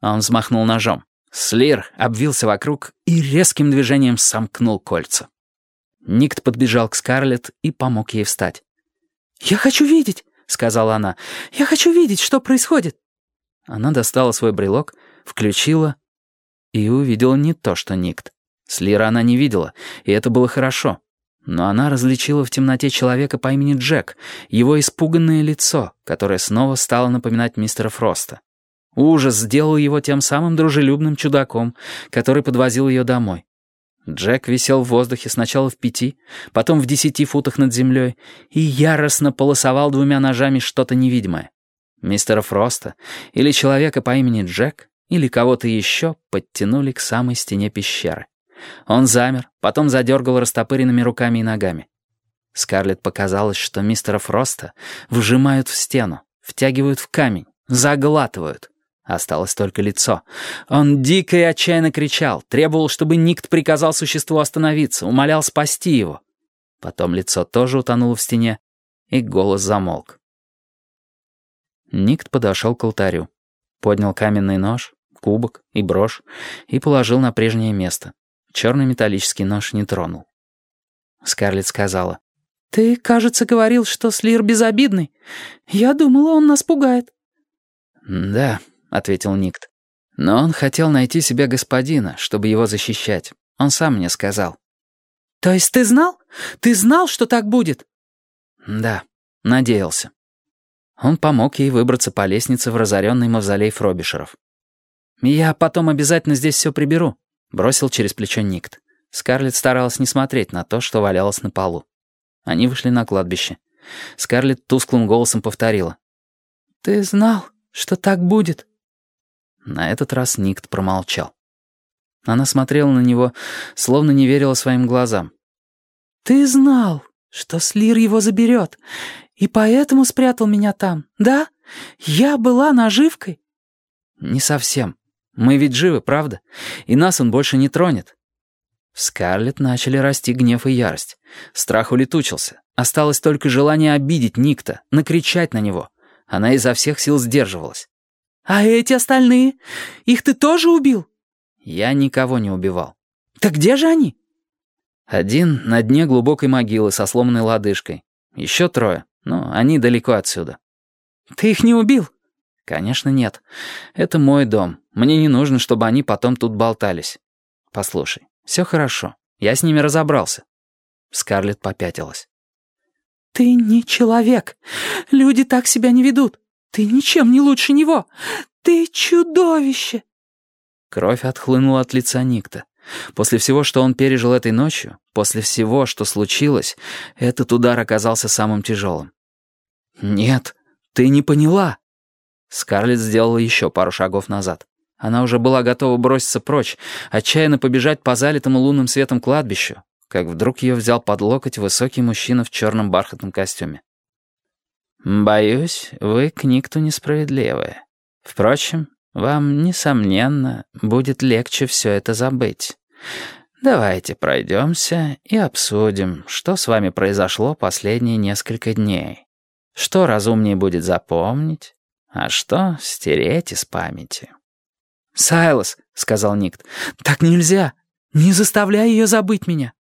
Он взмахнул ножом. Слир обвился вокруг и резким движением сомкнул кольца. Никт подбежал к Скарлетт и помог ей встать. «Я хочу видеть», — сказала она. «Я хочу видеть, что происходит». Она достала свой брелок, включила и увидела не то, что Никт. Слира она не видела, и это было хорошо. Но она различила в темноте человека по имени Джек, его испуганное лицо, которое снова стало напоминать мистера Фроста. Ужас сделал его тем самым дружелюбным чудаком, который подвозил ее домой. Джек висел в воздухе сначала в пяти, потом в десяти футах над землей и яростно полосовал двумя ножами что-то невидимое. Мистера Фроста или человека по имени Джек или кого-то еще подтянули к самой стене пещеры. Он замер, потом задергал растопыренными руками и ногами. Скарлетт показалось, что мистера Фроста вжимают в стену, втягивают в камень, заглатывают. Осталось только лицо. Он дико и отчаянно кричал, требовал, чтобы Никт приказал существу остановиться, умолял спасти его. Потом лицо тоже утонуло в стене, и голос замолк. Никт подошел к алтарю, поднял каменный нож, кубок и брошь и положил на прежнее место. Черный металлический нож не тронул. Скарлетт сказала. «Ты, кажется, говорил, что Слир безобидный. Я думала, он нас пугает». «Да», — ответил Никт. «Но он хотел найти себе господина, чтобы его защищать. Он сам мне сказал». «То есть ты знал? Ты знал, что так будет?» «Да, надеялся». Он помог ей выбраться по лестнице в разоренный мавзолей Фробишеров. «Я потом обязательно здесь все приберу», Бросил через плечо Никт. Скарлетт старалась не смотреть на то, что валялось на полу. Они вышли на кладбище. Скарлетт тусклым голосом повторила. «Ты знал, что так будет?» На этот раз Никт промолчал. Она смотрела на него, словно не верила своим глазам. «Ты знал, что Слир его заберет, и поэтому спрятал меня там, да? Я была наживкой?» «Не совсем. Мы ведь живы, правда? И нас он больше не тронет». В Скарлетт начали расти гнев и ярость. Страх улетучился. Осталось только желание обидеть Никта, накричать на него. Она изо всех сил сдерживалась. «А эти остальные? Их ты тоже убил?» «Я никого не убивал». «Так где же они?» Один на дне глубокой могилы со сломанной лодыжкой. Еще трое, но они далеко отсюда. «Ты их не убил?» «Конечно, нет. Это мой дом. Мне не нужно, чтобы они потом тут болтались. Послушай, все хорошо. Я с ними разобрался». Скарлетт попятилась. «Ты не человек. Люди так себя не ведут. Ты ничем не лучше него. Ты чудовище!» Кровь отхлынула от лица Никта. После всего, что он пережил этой ночью, после всего, что случилось, этот удар оказался самым тяжелым. «Нет, ты не поняла». Скарлетт сделала еще пару шагов назад. Она уже была готова броситься прочь, отчаянно побежать по залитому лунным светом кладбищу, как вдруг ее взял под локоть высокий мужчина в черном бархатном костюме. «Боюсь, вы к никту несправедливы. Впрочем, вам, несомненно, будет легче все это забыть. Давайте пройдемся и обсудим, что с вами произошло последние несколько дней. Что разумнее будет запомнить, а что стереть из памяти». «Сайлос», — сказал Никт, — «так нельзя. Не заставляй ее забыть меня».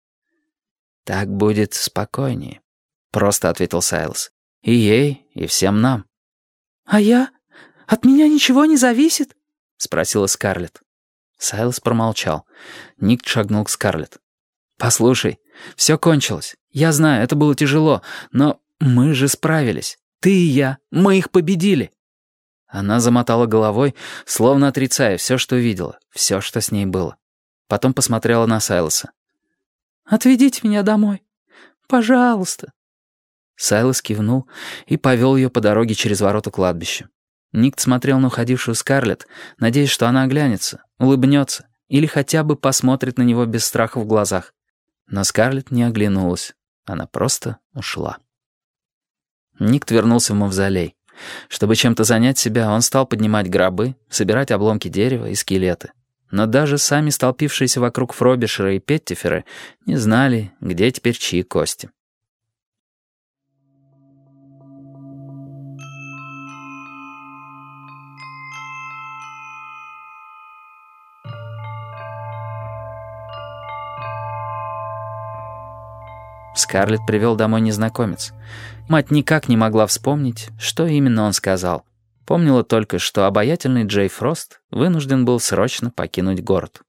«Так будет спокойнее», — просто ответил Сайлос. «И ей, и всем нам». «А я? От меня ничего не зависит?» — спросила Скарлетт. Сайлос промолчал. Ник шагнул к Скарлетт. «Послушай, все кончилось. Я знаю, это было тяжело, но мы же справились. Ты и я, мы их победили». Она замотала головой, словно отрицая все, что видела, все, что с ней было. Потом посмотрела на Сайлоса. «Отведите меня домой. Пожалуйста». Сайлос кивнул и повел ее по дороге через ворота кладбища. Ник смотрел на уходившую Скарлетт, надеясь, что она оглянется, улыбнется или хотя бы посмотрит на него без страха в глазах. Но Скарлетт не оглянулась. Она просто ушла. Ник вернулся в мавзолей. Чтобы чем-то занять себя, он стал поднимать гробы, собирать обломки дерева и скелеты. Но даже сами столпившиеся вокруг Фробишера и Петтифера не знали, где теперь чьи кости. Скарлетт привел домой незнакомец. Мать никак не могла вспомнить, что именно он сказал. Помнила только, что обаятельный Джей Фрост вынужден был срочно покинуть город.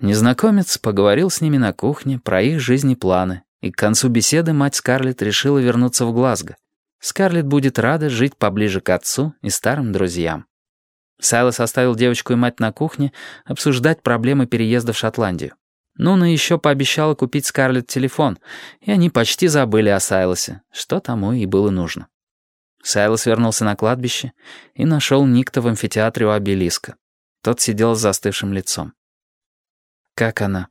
Незнакомец поговорил с ними на кухне про их жизни планы, и к концу беседы мать Скарлетт решила вернуться в Глазго. Скарлетт будет рада жить поближе к отцу и старым друзьям. Сайлос оставил девочку и мать на кухне обсуждать проблемы переезда в Шотландию. Нуна еще пообещала купить Скарлетт телефон, и они почти забыли о Сайлосе, что тому и было нужно. Сайлос вернулся на кладбище и нашел Никта в амфитеатре у обелиска. Тот сидел с застывшим лицом. «Как она?»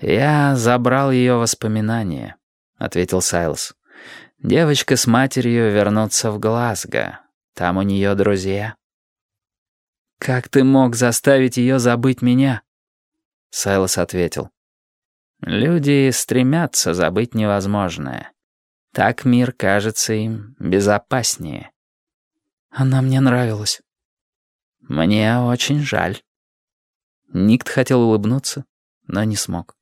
«Я забрал ее воспоминания», — ответил Сайлос. «Девочка с матерью вернутся в Глазго. Там у нее друзья». «Как ты мог заставить ее забыть меня?» Сайлос ответил. «Люди стремятся забыть невозможное. Так мир кажется им безопаснее». «Она мне нравилась». «Мне очень жаль». Никт хотел улыбнуться, но не смог.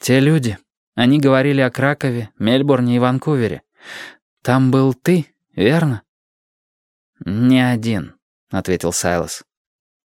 «Те люди, они говорили о Кракове, Мельбурне и Ванкувере. Там был ты, верно?» «Не один», — ответил Сайлос.